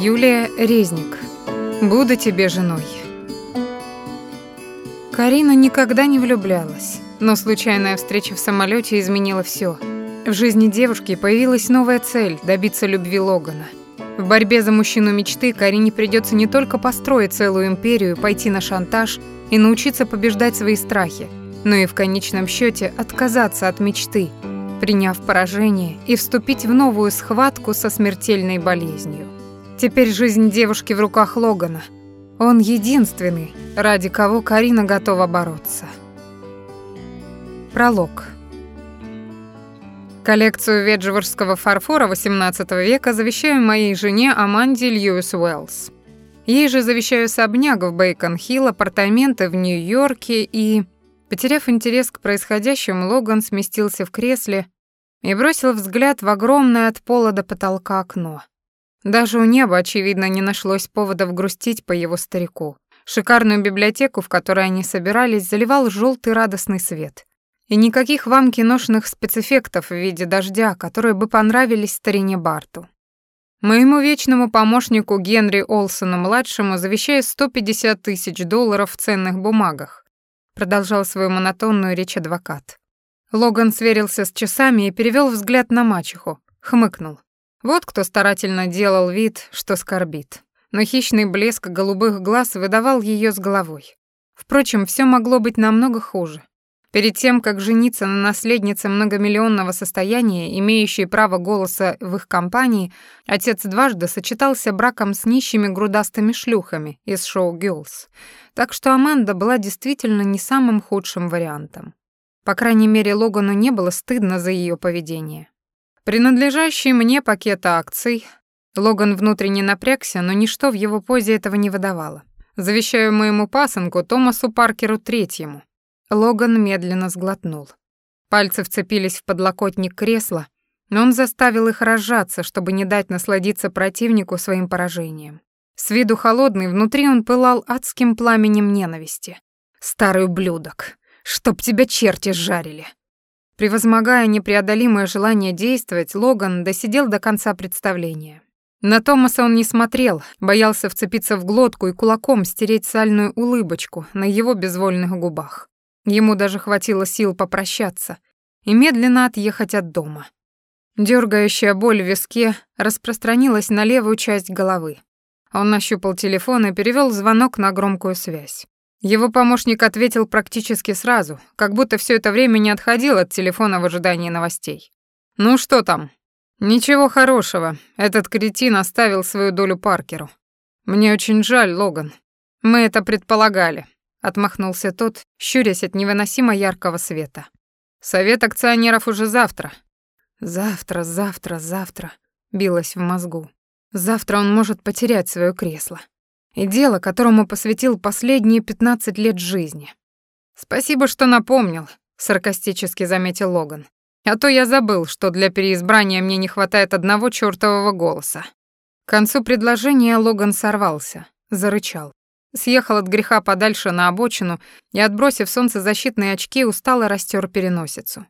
Юлия Резник. Буду тебе женой. Карина никогда не влюблялась, но случайная встреча в самолете изменила все. В жизни девушки появилась новая цель добиться любви Логана. В борьбе за мужчину мечты Карине придется не только построить целую империю, пойти на шантаж и научиться побеждать свои страхи, но и в конечном счете отказаться от мечты, приняв поражение и вступить в новую схватку со смертельной болезнью. Теперь жизнь девушки в руках Логана. Он единственный, ради кого Карина готова бороться. Пролог. Коллекцию веджворского фарфора XVIII века завещаю моей жене Аманде Льюис Уэллс. Ей же завещаю особняк в Бейкон-Хилл, апартаменты в Нью-Йорке и... Потеряв интерес к происходящему, Логан сместился в кресле и бросил взгляд в огромное от пола до потолка окно. Даже у неба, очевидно, не нашлось поводов грустить по его старику. Шикарную библиотеку, в которой они собирались, заливал желтый радостный свет. И никаких вам киношных спецэффектов в виде дождя, которые бы понравились старине Барту. Моему вечному помощнику Генри Олсону-младшему завещаю 150 тысяч долларов в ценных бумагах, продолжал свою монотонную речь адвокат. Логан сверился с часами и перевел взгляд на мачеху, хмыкнул. Вот кто старательно делал вид, что скорбит. Но хищный блеск голубых глаз выдавал ее с головой. Впрочем, все могло быть намного хуже. Перед тем, как жениться на наследнице многомиллионного состояния, имеющей право голоса в их компании, отец дважды сочетался браком с нищими грудастыми шлюхами из шоу «Гёрлз». Так что Аманда была действительно не самым худшим вариантом. По крайней мере, Логану не было стыдно за ее поведение. Принадлежащий мне пакет акций. Логан внутренне напрягся, но ничто в его позе этого не выдавало. Завещаю моему пасынку Томасу Паркеру Третьему. Логан медленно сглотнул. Пальцы вцепились в подлокотник кресла, но он заставил их разжаться, чтобы не дать насладиться противнику своим поражением. С виду холодный, внутри он пылал адским пламенем ненависти. «Старый ублюдок! Чтоб тебя черти сжарили!» Превозмогая непреодолимое желание действовать, Логан досидел до конца представления. На Томаса он не смотрел, боялся вцепиться в глотку и кулаком стереть сальную улыбочку на его безвольных губах. Ему даже хватило сил попрощаться и медленно отъехать от дома. Дёргающая боль в виске распространилась на левую часть головы. Он нащупал телефон и перевёл звонок на громкую связь. Его помощник ответил практически сразу, как будто все это время не отходил от телефона в ожидании новостей. «Ну что там?» «Ничего хорошего. Этот кретин оставил свою долю Паркеру. Мне очень жаль, Логан. Мы это предполагали», — отмахнулся тот, щурясь от невыносимо яркого света. «Совет акционеров уже завтра». «Завтра, завтра, завтра», — билось в мозгу. «Завтра он может потерять свое кресло и дело, которому посвятил последние 15 лет жизни. «Спасибо, что напомнил», — саркастически заметил Логан. «А то я забыл, что для переизбрания мне не хватает одного чёртового голоса». К концу предложения Логан сорвался, зарычал. Съехал от греха подальше на обочину и, отбросив солнцезащитные очки, устало растер переносицу.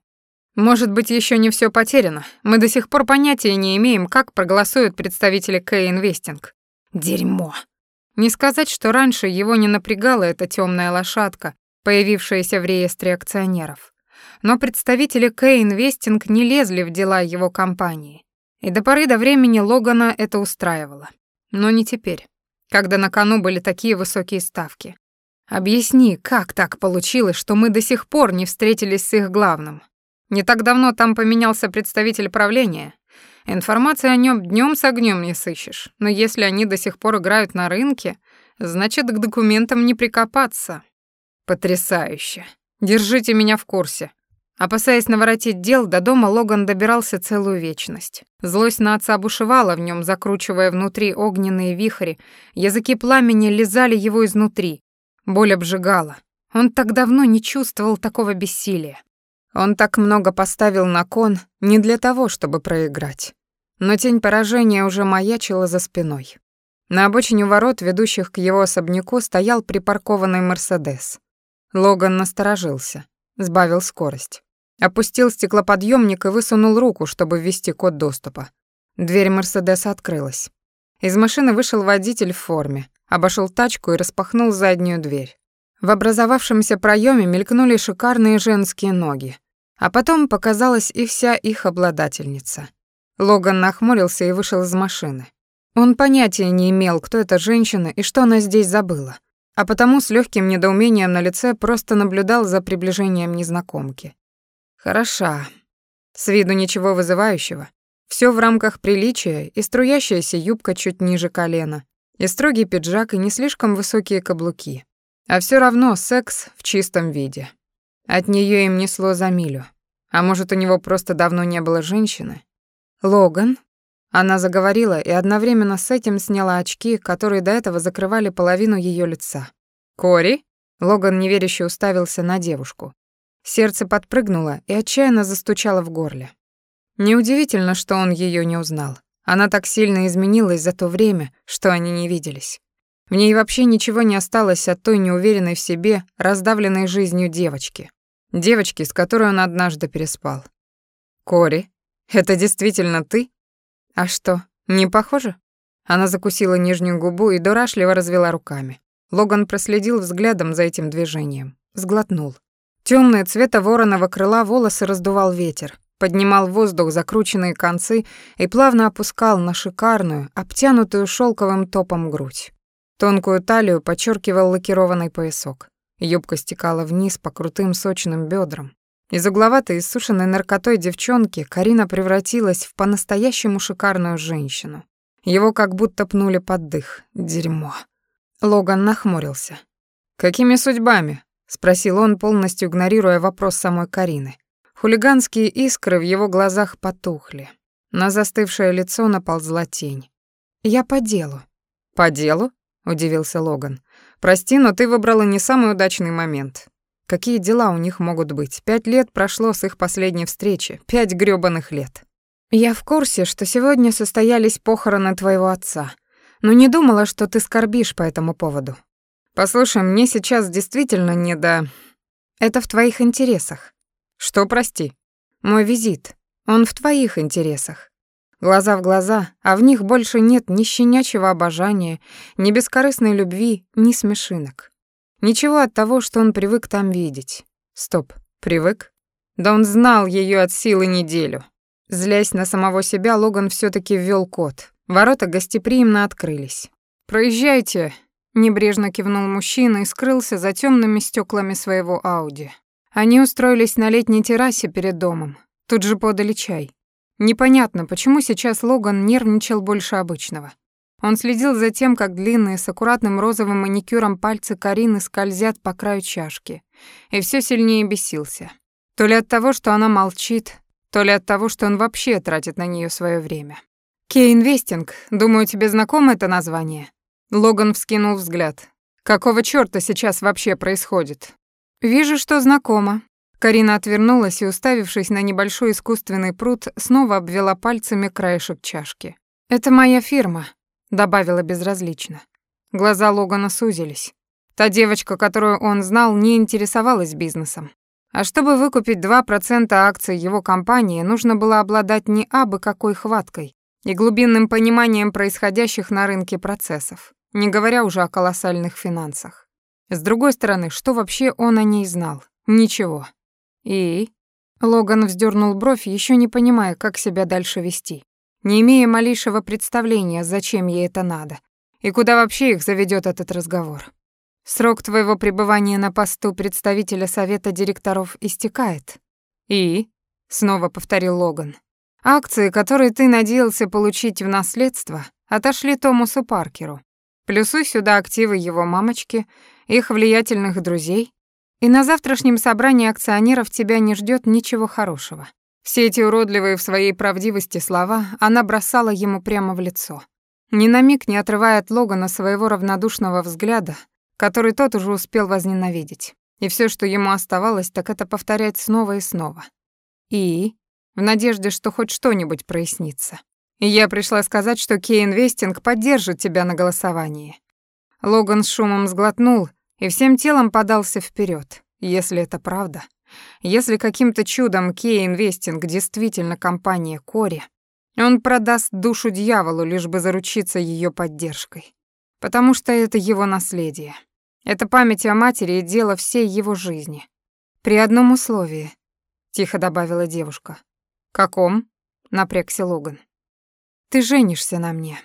«Может быть, еще не все потеряно. Мы до сих пор понятия не имеем, как проголосуют представители К-Инвестинг». «Дерьмо», не сказать, что раньше его не напрягала эта темная лошадка, появившаяся в реестре акционеров. Но представители K-Investing не лезли в дела его компании. И до поры до времени Логана это устраивало. Но не теперь, когда на кону были такие высокие ставки. Объясни, как так получилось, что мы до сих пор не встретились с их главным? Не так давно там поменялся представитель правления, Информации о нем днем с огнем не сыщешь, но если они до сих пор играют на рынке, значит, к документам не прикопаться. Потрясающе. Держите меня в курсе. Опасаясь наворотить дел, до дома Логан добирался целую вечность. Злость на отца бушевала в нем, закручивая внутри огненные вихри, языки пламени лизали его изнутри. Боль обжигала. Он так давно не чувствовал такого бессилия. Он так много поставил на кон не для того, чтобы проиграть. Но тень поражения уже маячила за спиной. На обочине ворот, ведущих к его особняку, стоял припаркованный «Мерседес». Логан насторожился, сбавил скорость. Опустил стеклоподъемник и высунул руку, чтобы ввести код доступа. Дверь «Мерседеса» открылась. Из машины вышел водитель в форме, обошел тачку и распахнул заднюю дверь. В образовавшемся проеме мелькнули шикарные женские ноги, а потом показалась и вся их обладательница. Логан нахмурился и вышел из машины. Он понятия не имел, кто эта женщина и что она здесь забыла, а потому с легким недоумением на лице просто наблюдал за приближением незнакомки. Хороша. С виду ничего вызывающего. Все в рамках приличия и струящаяся юбка чуть ниже колена, и строгий пиджак, и не слишком высокие каблуки. А все равно секс в чистом виде. От нее им несло за милю. А может, у него просто давно не было женщины? Логан? Она заговорила и одновременно с этим сняла очки, которые до этого закрывали половину ее лица. «Кори?» Логан неверяще уставился на девушку. Сердце подпрыгнуло и отчаянно застучало в горле. Неудивительно, что он ее не узнал. Она так сильно изменилась за то время, что они не виделись. В ней вообще ничего не осталось от той неуверенной в себе, раздавленной жизнью девочки. Девочки, с которой он однажды переспал. «Кори, это действительно ты?» «А что, не похоже?» Она закусила нижнюю губу и дурашливо развела руками. Логан проследил взглядом за этим движением. Сглотнул. Темные цвета вороного крыла волосы раздувал ветер, поднимал в воздух закрученные концы и плавно опускал на шикарную, обтянутую шелковым топом грудь. Тонкую талию подчеркивал лакированный поясок. Юбка стекала вниз по крутым сочным бедрам. Из угловатой иссушенной наркотой девчонки Карина превратилась в по-настоящему шикарную женщину. Его как будто пнули под дых. Дерьмо. Логан нахмурился. «Какими судьбами?» — спросил он, полностью игнорируя вопрос самой Карины. Хулиганские искры в его глазах потухли. На застывшее лицо наползла тень. «Я по делу». «По делу?» — удивился Логан. «Прости, но ты выбрала не самый удачный момент. Какие дела у них могут быть? Пять лет прошло с их последней встречи. Пять грёбаных лет». «Я в курсе, что сегодня состоялись похороны твоего отца, но не думала, что ты скорбишь по этому поводу. Послушай, мне сейчас действительно не до... Это в твоих интересах. Что, прости? Мой визит. Он в твоих интересах. Глаза в глаза, а в них больше нет ни щенячьего обожания, ни бескорыстной любви, ни смешинок. Ничего от того, что он привык там видеть. Стоп, привык? Да он знал ее от силы неделю. Злясь на самого себя, Логан все таки ввел код. Ворота гостеприимно открылись. «Проезжайте», — небрежно кивнул мужчина и скрылся за темными стеклами своего Ауди. Они устроились на летней террасе перед домом. Тут же подали чай. Непонятно, почему сейчас Логан нервничал больше обычного. Он следил за тем, как длинные с аккуратным розовым маникюром пальцы Карины скользят по краю чашки, и все сильнее бесился. То ли от того, что она молчит, то ли от того, что он вообще тратит на нее свое время. «Кей-инвестинг, думаю, тебе знакомо это название?» Логан вскинул взгляд. «Какого чёрта сейчас вообще происходит? «Вижу, что знакомо». Карина отвернулась и, уставившись на небольшой искусственный пруд, снова обвела пальцами краешек чашки. «Это моя фирма», — добавила безразлично. Глаза Логана сузились. Та девочка, которую он знал, не интересовалась бизнесом. А чтобы выкупить 2% акций его компании, нужно было обладать не абы какой хваткой и глубинным пониманием происходящих на рынке процессов, не говоря уже о колоссальных финансах. С другой стороны, что вообще он о ней знал? Ничего. И... Логан вздернул бровь, еще не понимая, как себя дальше вести, не имея малейшего представления, зачем ей это надо, и куда вообще их заведет этот разговор. Срок твоего пребывания на посту представителя совета директоров истекает. И... Снова повторил Логан. Акции, которые ты надеялся получить в наследство, отошли Томасу Паркеру. Плюсуй сюда активы его мамочки их влиятельных друзей, и на завтрашнем собрании акционеров тебя не ждет ничего хорошего. Все эти уродливые в своей правдивости слова она бросала ему прямо в лицо. Ни на миг не отрывая от Логана своего равнодушного взгляда, который тот уже успел возненавидеть. И все, что ему оставалось, так это повторять снова и снова. И в надежде, что хоть что-нибудь прояснится. И я пришла сказать, что Кей Инвестинг поддержит тебя на голосовании. Логан с шумом сглотнул и всем телом подался вперед. Если это правда, если каким-то чудом Кей Инвестинг действительно компания Кори, Он продаст душу дьяволу, лишь бы заручиться ее поддержкой. Потому что это его наследие. Это память о матери и дело всей его жизни. При одном условии, тихо добавила девушка. Каком? напрягся Логан. Ты женишься на мне.